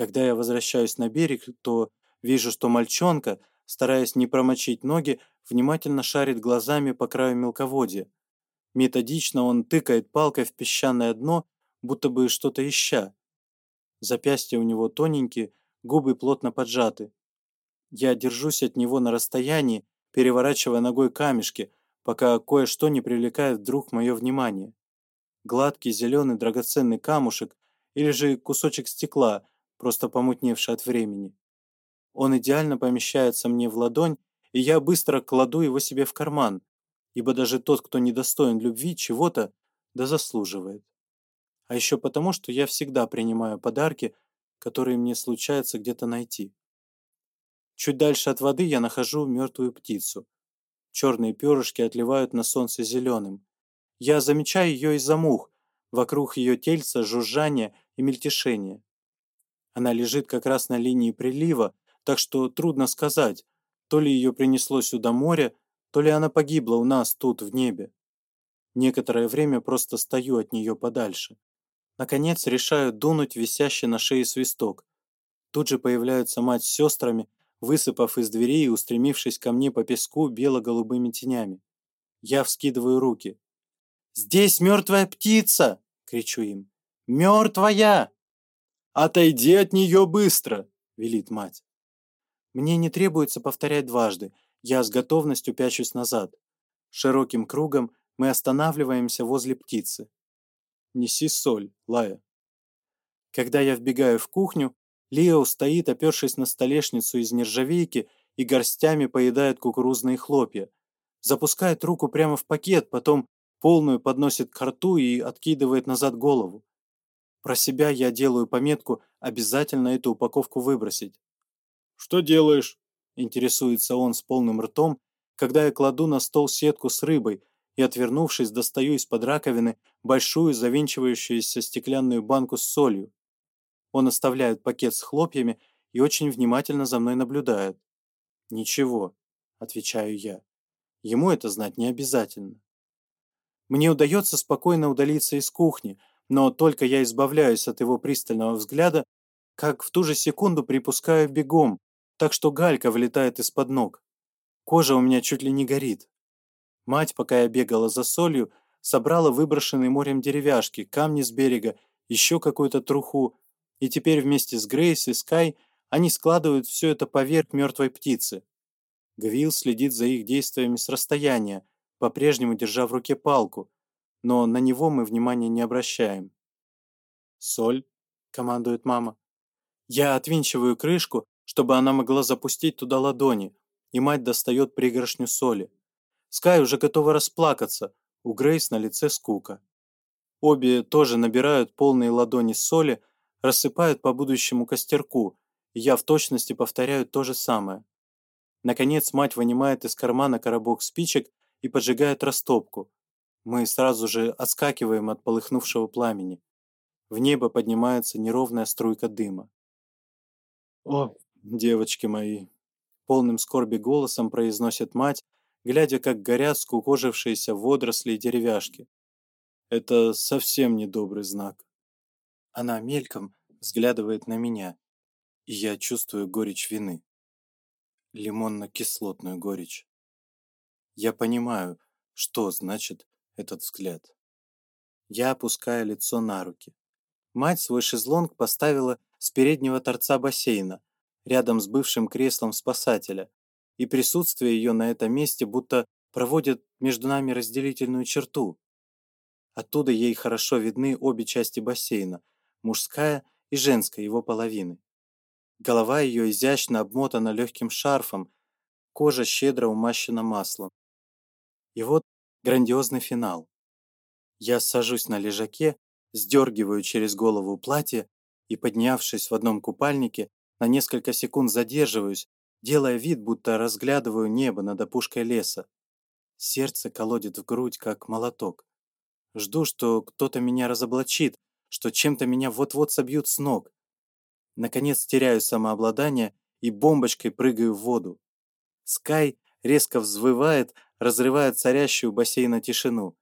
Когда я возвращаюсь на берег, то вижу, что мальчонка, стараясь не промочить ноги, внимательно шарит глазами по краю мелководья. Методично он тыкает палкой в песчаное дно, будто бы что-то ища. Запястья у него тоненькие, губы плотно поджаты. Я держусь от него на расстоянии, переворачивая ногой камешки, пока кое-что не привлекает вдруг мое внимание. Гладкий зеленый драгоценный камушек или же кусочек стекла, просто помутневший от времени. Он идеально помещается мне в ладонь, и я быстро кладу его себе в карман, ибо даже тот, кто недостоин любви, чего-то, да заслуживает. А еще потому, что я всегда принимаю подарки, которые мне случается где-то найти. Чуть дальше от воды я нахожу мертвую птицу. Черные перышки отливают на солнце зеленым. Я замечаю ее из-за мух, вокруг ее тельца жужжание и мельтешение. Она лежит как раз на линии прилива, так что трудно сказать, то ли ее принесло сюда море, то ли она погибла у нас тут, в небе. Некоторое время просто стою от нее подальше. Наконец решаю дунуть висящий на шее свисток. Тут же появляются мать с сестрами, высыпав из двери и устремившись ко мне по песку бело-голубыми тенями. Я вскидываю руки. «Здесь мертвая птица!» — кричу им. «Мертвая!» «Отойди от нее быстро!» — велит мать. Мне не требуется повторять дважды, я с готовностью пячусь назад. Широким кругом мы останавливаемся возле птицы. «Неси соль, Лая». Когда я вбегаю в кухню, Лио стоит, опершись на столешницу из нержавейки и горстями поедает кукурузные хлопья. Запускает руку прямо в пакет, потом полную подносит к рту и откидывает назад голову. Про себя я делаю пометку обязательно эту упаковку выбросить. «Что делаешь?» – интересуется он с полным ртом, когда я кладу на стол сетку с рыбой и, отвернувшись, достаю из-под раковины большую завинчивающуюся стеклянную банку с солью. Он оставляет пакет с хлопьями и очень внимательно за мной наблюдает. «Ничего», – отвечаю я. «Ему это знать не обязательно». Мне удается спокойно удалиться из кухни – но только я избавляюсь от его пристального взгляда, как в ту же секунду припускаю бегом, так что галька вылетает из-под ног. Кожа у меня чуть ли не горит. Мать, пока я бегала за солью, собрала выброшенные морем деревяшки, камни с берега, еще какую-то труху, и теперь вместе с Грейс и Скай они складывают все это поверх мертвой птицы. Гвилл следит за их действиями с расстояния, по-прежнему держа в руке палку, но на него мы внимания не обращаем. «Соль», — командует мама. Я отвинчиваю крышку, чтобы она могла запустить туда ладони, и мать достает пригоршню соли. Скай уже готова расплакаться, у Грейс на лице скука. Обе тоже набирают полные ладони соли, рассыпают по будущему костерку, и я в точности повторяю то же самое. Наконец мать вынимает из кармана коробок спичек и поджигает растопку. Мы сразу же отскакиваем от полыхнувшего пламени. В небо поднимается неровная струйка дыма. «О, девочки мои!» Полным скорби голосом произносит мать, глядя, как горят скукожившиеся водоросли и деревяшки. Это совсем недобрый знак. Она мельком взглядывает на меня, и я чувствую горечь вины. Лимонно-кислотную горечь. Я понимаю, что значит этот взгляд. Я опускаю лицо на руки. Мать свой шезлонг поставила с переднего торца бассейна, рядом с бывшим креслом спасателя, и присутствие ее на этом месте будто проводит между нами разделительную черту. Оттуда ей хорошо видны обе части бассейна, мужская и женская его половины. Голова ее изящно обмотана легким шарфом, кожа щедро умащена маслом. И вот грандиозный финал. Я сажусь на лежаке, сдергиваю через голову платье и, поднявшись в одном купальнике, на несколько секунд задерживаюсь, делая вид, будто разглядываю небо над опушкой леса. Сердце колодит в грудь, как молоток. Жду, что кто-то меня разоблачит, что чем-то меня вот-вот собьют с ног. Наконец теряю самообладание и бомбочкой прыгаю в воду. Скай резко взвывает, разрывает царящую бассейна тишину,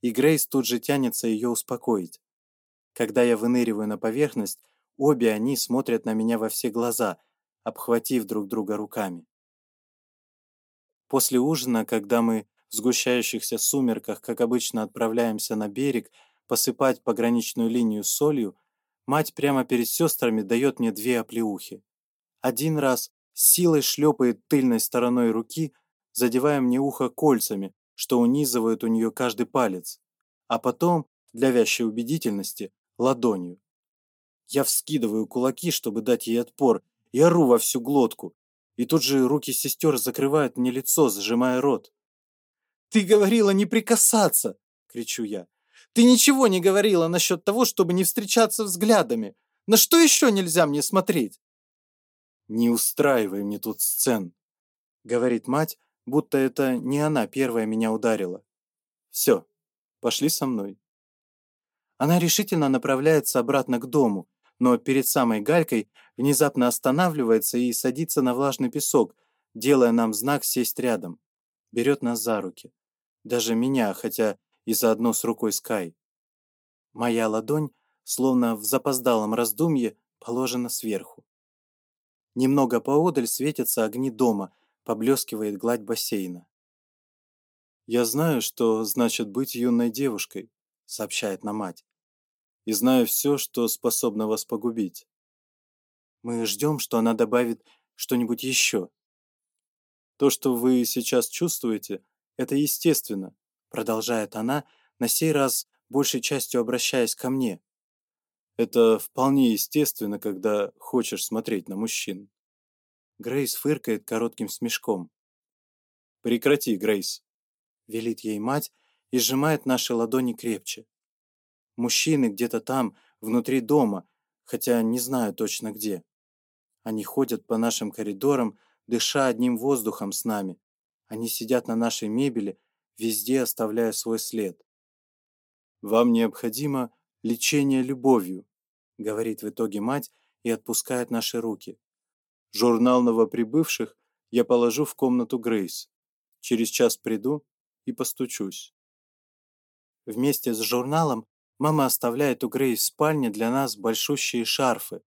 и Грейс тут же тянется ее успокоить. Когда я выныриваю на поверхность, обе они смотрят на меня во все глаза, обхватив друг друга руками. После ужина, когда мы в сгущающихся сумерках, как обычно, отправляемся на берег посыпать пограничную линию солью, мать прямо перед сестрами дает мне две оплеухи. Один раз силой шлепает тыльной стороной руки – задевая мне ухо кольцами, что унизывают у нее каждый палец, а потом, для вязчей убедительности, ладонью. Я вскидываю кулаки, чтобы дать ей отпор, и ору во всю глотку. И тут же руки сестер закрывают мне лицо, зажимая рот. «Ты говорила не прикасаться!» — кричу я. «Ты ничего не говорила насчет того, чтобы не встречаться взглядами! На что еще нельзя мне смотреть?» «Не устраивай мне тут сцен!» — говорит мать, будто это не она первая меня ударила. Все, пошли со мной. Она решительно направляется обратно к дому, но перед самой Галькой внезапно останавливается и садится на влажный песок, делая нам знак сесть рядом. Берет нас за руки. Даже меня, хотя и заодно с рукой Скай. Моя ладонь, словно в запоздалом раздумье, положена сверху. Немного поодаль светятся огни дома — поблескивает гладь бассейна. «Я знаю, что значит быть юной девушкой», — сообщает нам мать, «и знаю все, что способно вас погубить». Мы ждем, что она добавит что-нибудь еще. «То, что вы сейчас чувствуете, это естественно», — продолжает она, на сей раз большей частью обращаясь ко мне. «Это вполне естественно, когда хочешь смотреть на мужчин». Грейс фыркает коротким смешком. «Прекрати, Грейс!» — велит ей мать и сжимает наши ладони крепче. Мужчины где-то там, внутри дома, хотя не знаю точно где. Они ходят по нашим коридорам, дыша одним воздухом с нами. Они сидят на нашей мебели, везде оставляя свой след. «Вам необходимо лечение любовью», — говорит в итоге мать и отпускает наши руки журнал новоприбывших я положу в комнату Грейс. Через час приду и постучусь. Вместе с журналом мама оставляет у Грейс в спальне для нас большущие шарфы,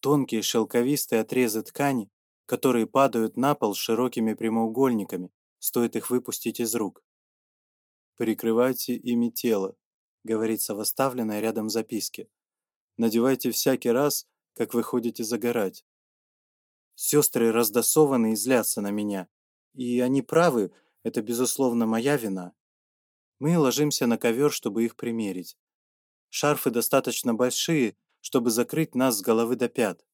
тонкие шелковистые отрезы ткани, которые падают на пол широкими прямоугольниками, стоит их выпустить из рук. «Прикрывайте ими тело», — говорится в оставленной рядом записке. «Надевайте всякий раз, как вы ходите загорать. Сестры раздосованы и злятся на меня. И они правы, это, безусловно, моя вина. Мы ложимся на ковер, чтобы их примерить. Шарфы достаточно большие, чтобы закрыть нас с головы до пят.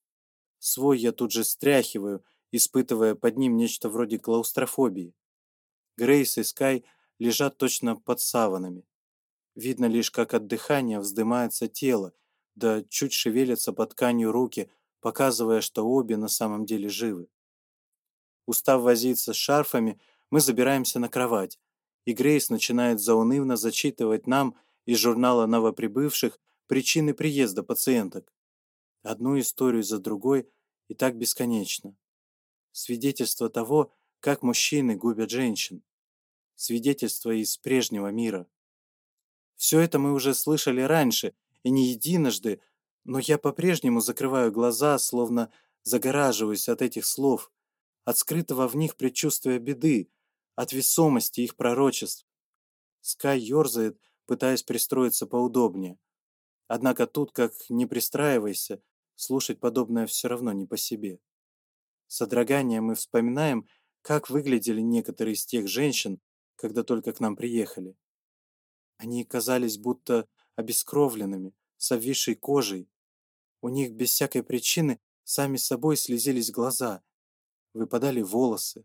Свой я тут же стряхиваю, испытывая под ним нечто вроде клаустрофобии. Грейс и Скай лежат точно под саванами. Видно лишь, как от дыхания вздымается тело, да чуть шевелятся под тканью руки – показывая, что обе на самом деле живы. Устав возиться с шарфами, мы забираемся на кровать, и Грейс начинает заунывно зачитывать нам из журнала новоприбывших причины приезда пациенток. Одну историю за другой и так бесконечно. Свидетельство того, как мужчины губят женщин. Свидетельство из прежнего мира. Все это мы уже слышали раньше, и не единожды, но я по-прежнему закрываю глаза, словно загораживаюсь от этих слов, от скрытого в них предчувствия беды, от весомости их пророчеств. Скай ерзает, пытаясь пристроиться поудобнее. Однако тут, как не пристраивайся, слушать подобное все равно не по себе. Содрогание мы вспоминаем, как выглядели некоторые из тех женщин, когда только к нам приехали. Они казались будто обескровленными, с обвисшей кожей, у них без всякой причины сами собой слезились глаза, выпадали волосы,